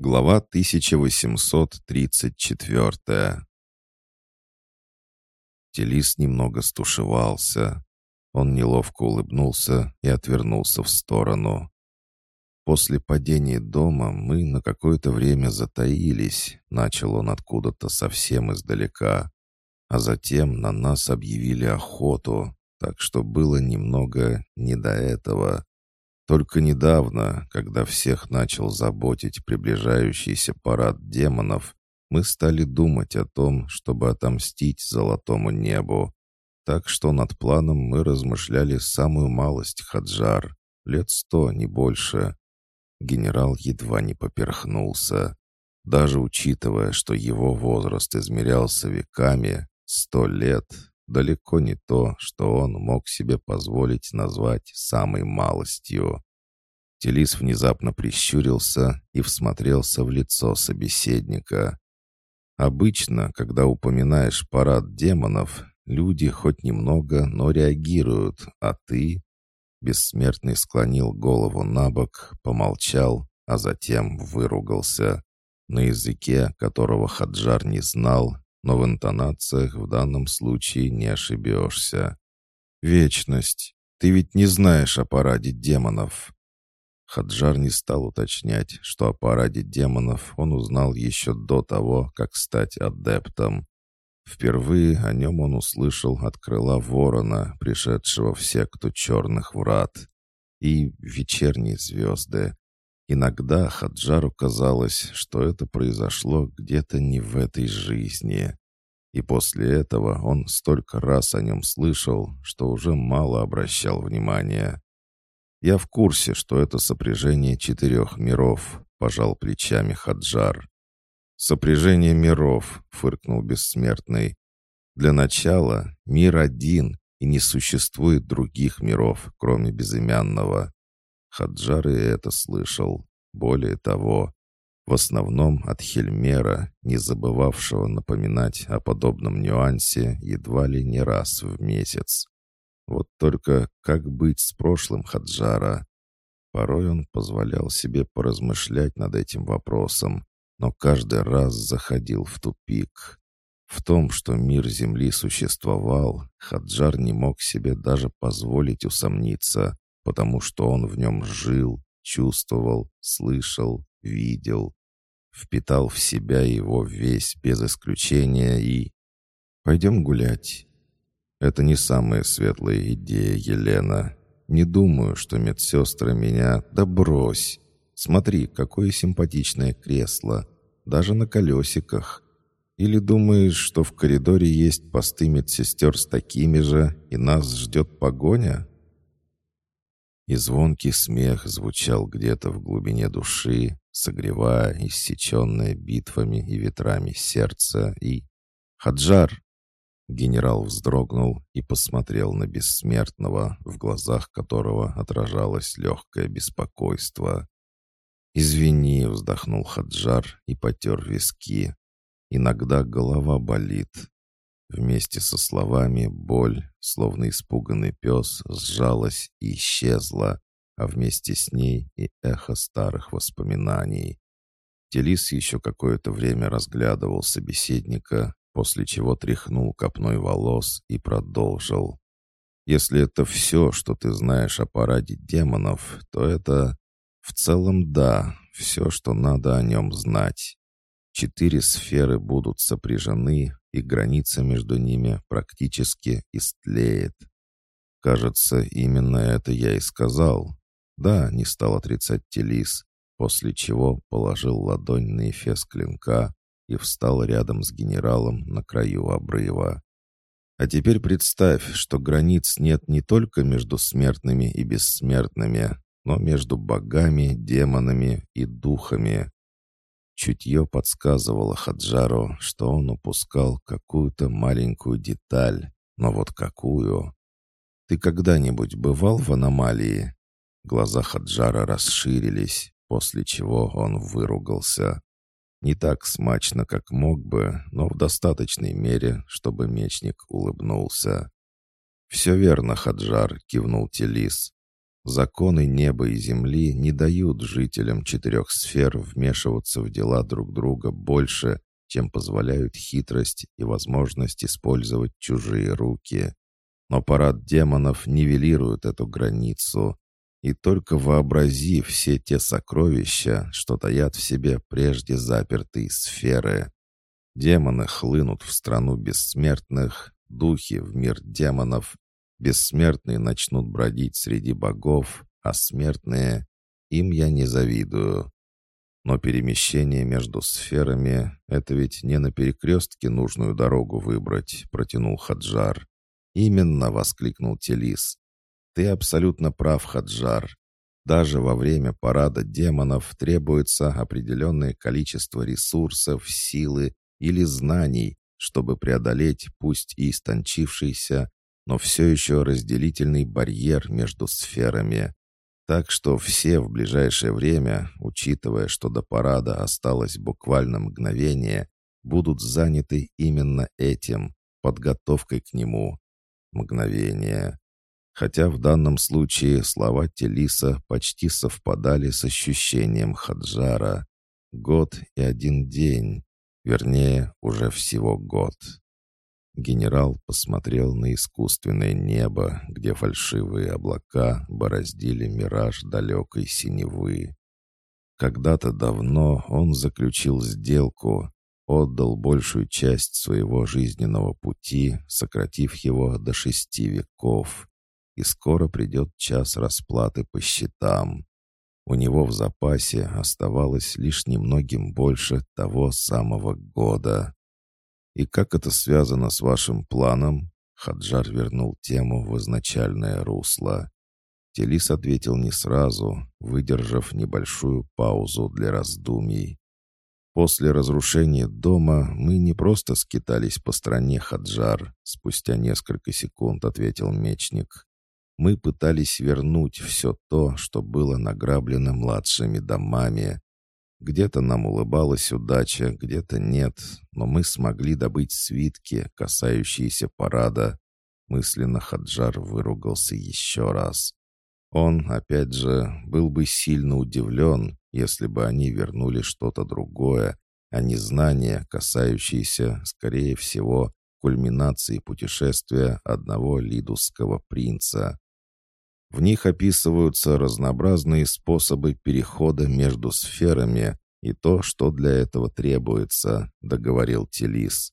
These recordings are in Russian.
Глава 1834 Телис немного стушевался. Он неловко улыбнулся и отвернулся в сторону. После падения дома мы на какое-то время затаились, начал он откуда-то совсем издалека. А затем на нас объявили охоту, так что было немного не до этого. Только недавно, когда всех начал заботить приближающийся парад демонов, мы стали думать о том, чтобы отомстить золотому небу. Так что над планом мы размышляли самую малость Хаджар, лет сто, не больше. Генерал едва не поперхнулся. Даже учитывая, что его возраст измерялся веками, сто лет — далеко не то, что он мог себе позволить назвать самой малостью. Телис внезапно прищурился и всмотрелся в лицо собеседника. Обычно, когда упоминаешь парад демонов, люди хоть немного, но реагируют, а ты... Бессмертный склонил голову на бок, помолчал, а затем выругался. На языке, которого Хаджар не знал, но в интонациях в данном случае не ошибешься. «Вечность! Ты ведь не знаешь о параде демонов!» Хаджар не стал уточнять, что о параде демонов он узнал еще до того, как стать адептом. Впервые о нем он услышал от крыла ворона, пришедшего в секту черных врат, и вечерние звезды. Иногда Хаджару казалось, что это произошло где-то не в этой жизни. И после этого он столько раз о нем слышал, что уже мало обращал внимания. «Я в курсе, что это сопряжение четырех миров», — пожал плечами Хаджар. «Сопряжение миров», — фыркнул бессмертный. «Для начала мир один, и не существует других миров, кроме безымянного». Хаджар и это слышал. Более того, в основном от Хельмера, не забывавшего напоминать о подобном нюансе едва ли не раз в месяц. Вот только как быть с прошлым Хаджара? Порой он позволял себе поразмышлять над этим вопросом, но каждый раз заходил в тупик. В том, что мир Земли существовал, Хаджар не мог себе даже позволить усомниться, потому что он в нем жил, чувствовал, слышал, видел, впитал в себя его весь без исключения и... «Пойдем гулять», это не самая светлая идея, Елена. Не думаю, что медсестры меня... Да брось! Смотри, какое симпатичное кресло. Даже на колесиках. Или думаешь, что в коридоре есть посты медсестер с такими же, и нас ждет погоня?» И звонкий смех звучал где-то в глубине души, согревая иссеченное битвами и ветрами сердце, и... «Хаджар!» Генерал вздрогнул и посмотрел на бессмертного, в глазах которого отражалось легкое беспокойство. «Извини», — вздохнул Хаджар и потер виски. «Иногда голова болит». Вместе со словами боль, словно испуганный пес, сжалась и исчезла, а вместе с ней и эхо старых воспоминаний. Телис еще какое-то время разглядывал собеседника, после чего тряхнул копной волос и продолжил. «Если это все, что ты знаешь о параде демонов, то это... В целом, да, все, что надо о нем знать. Четыре сферы будут сопряжены, и граница между ними практически истлеет. Кажется, именно это я и сказал. Да, не стал отрицать Телис, после чего положил ладонь на эфес клинка, и встал рядом с генералом на краю обрыва. А теперь представь, что границ нет не только между смертными и бессмертными, но между богами, демонами и духами. Чутье подсказывало Хаджару, что он упускал какую-то маленькую деталь, но вот какую? «Ты когда-нибудь бывал в аномалии?» Глаза Хаджара расширились, после чего он выругался. Не так смачно, как мог бы, но в достаточной мере, чтобы мечник улыбнулся. «Все верно, Хаджар», — кивнул Телис. Законы неба и земли не дают жителям четырех сфер вмешиваться в дела друг друга больше, чем позволяют хитрость и возможность использовать чужие руки. Но парад демонов нивелирует эту границу, и только вообрази все те сокровища, что таят в себе прежде запертые сферы. Демоны хлынут в страну бессмертных, духи в мир демонов, Бессмертные начнут бродить среди богов, а смертные... Им я не завидую. Но перемещение между сферами — это ведь не на перекрестке нужную дорогу выбрать, протянул Хаджар. «Именно!» — воскликнул Телис. «Ты абсолютно прав, Хаджар. Даже во время парада демонов требуется определенное количество ресурсов, силы или знаний, чтобы преодолеть пусть и истончившийся, но все еще разделительный барьер между сферами. Так что все в ближайшее время, учитывая, что до парада осталось буквально мгновение, будут заняты именно этим, подготовкой к нему. Мгновение. Хотя в данном случае слова Телиса почти совпадали с ощущением Хаджара. Год и один день. Вернее, уже всего год. Генерал посмотрел на искусственное небо, где фальшивые облака бороздили мираж далекой синевы. Когда-то давно он заключил сделку, отдал большую часть своего жизненного пути, сократив его до шести веков. И скоро придет час расплаты по счетам. У него в запасе оставалось лишь немногим больше того самого года. «И как это связано с вашим планом?» Хаджар вернул тему в изначальное русло. Телис ответил не сразу, выдержав небольшую паузу для раздумий. «После разрушения дома мы не просто скитались по стране Хаджар», спустя несколько секунд ответил мечник. «Мы пытались вернуть все то, что было награблено младшими домами, где-то нам улыбалась удача, где-то нет, но мы смогли добыть свитки, касающиеся парада. Мысленно Хаджар выругался еще раз. Он, опять же, был бы сильно удивлен, если бы они вернули что-то другое, а не знания, касающиеся, скорее всего, кульминации путешествия одного лидусского принца. В них описываются разнообразные способы перехода между сферами и то, что для этого требуется», — договорил Телис.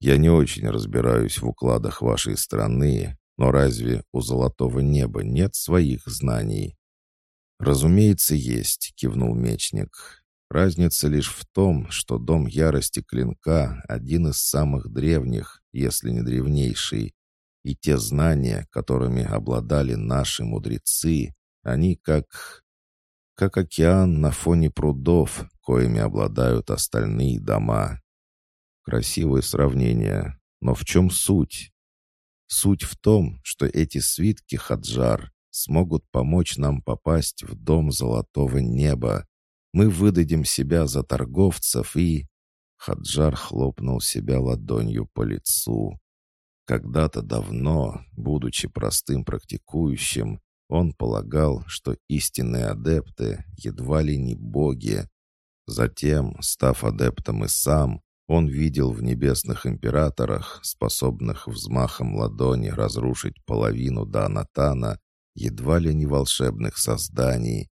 «Я не очень разбираюсь в укладах вашей страны, но разве у Золотого Неба нет своих знаний?» «Разумеется, есть», — кивнул мечник. «Разница лишь в том, что Дом Ярости Клинка — один из самых древних, если не древнейший, и те знания, которыми обладали наши мудрецы, они как... как океан на фоне прудов, коими обладают остальные дома. Красивое сравнение, но в чем суть? Суть в том, что эти свитки Хаджар смогут помочь нам попасть в дом золотого неба. Мы выдадим себя за торговцев и...» Хаджар хлопнул себя ладонью по лицу. Когда-то давно, будучи простым практикующим, он полагал, что истинные адепты едва ли не боги. Затем, став адептом и сам, он видел в небесных императорах, способных взмахом ладони разрушить половину Данатана, едва ли не волшебных созданий.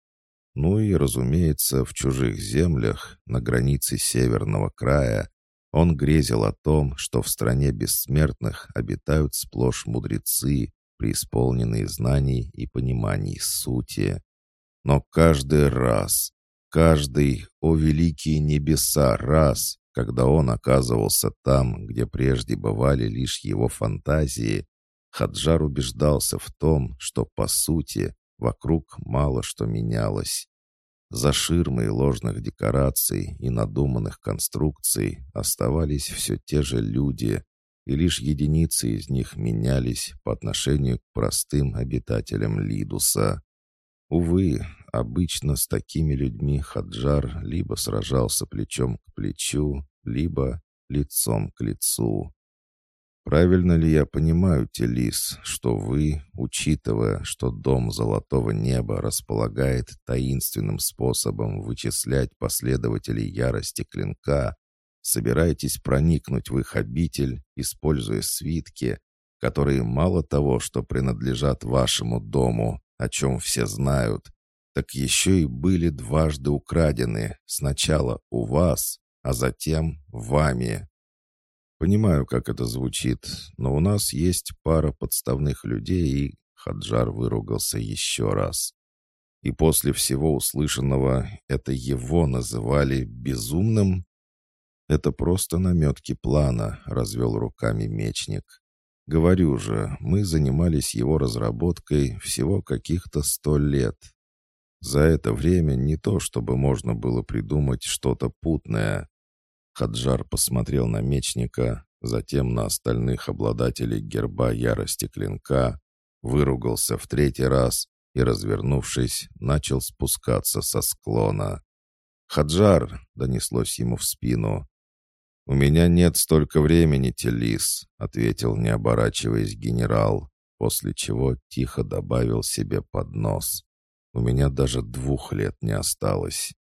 Ну и, разумеется, в чужих землях, на границе северного края, он грезил о том, что в стране бессмертных обитают сплошь мудрецы, преисполненные знаний и пониманий сути. Но каждый раз, каждый, о великие небеса, раз, когда он оказывался там, где прежде бывали лишь его фантазии, Хаджар убеждался в том, что, по сути, вокруг мало что менялось. За ширмой ложных декораций и надуманных конструкций оставались все те же люди, и лишь единицы из них менялись по отношению к простым обитателям Лидуса. Увы, обычно с такими людьми Хаджар либо сражался плечом к плечу, либо лицом к лицу. Правильно ли я понимаю, Телис, что вы, учитывая, что дом Золотого Неба располагает таинственным способом вычислять последователей ярости клинка, собираетесь проникнуть в их обитель, используя свитки, которые мало того, что принадлежат вашему дому, о чем все знают, так еще и были дважды украдены, сначала у вас, а затем вами. Понимаю, как это звучит, но у нас есть пара подставных людей, и Хаджар выругался еще раз. И после всего услышанного это его называли безумным? Это просто наметки плана, развел руками мечник. Говорю же, мы занимались его разработкой всего каких-то сто лет. За это время не то, чтобы можно было придумать что-то путное. Хаджар посмотрел на мечника, затем на остальных обладателей герба ярости клинка, выругался в третий раз и, развернувшись, начал спускаться со склона. «Хаджар!» — донеслось ему в спину. «У меня нет столько времени, Телис», — ответил, не оборачиваясь генерал, после чего тихо добавил себе под нос. «У меня даже двух лет не осталось».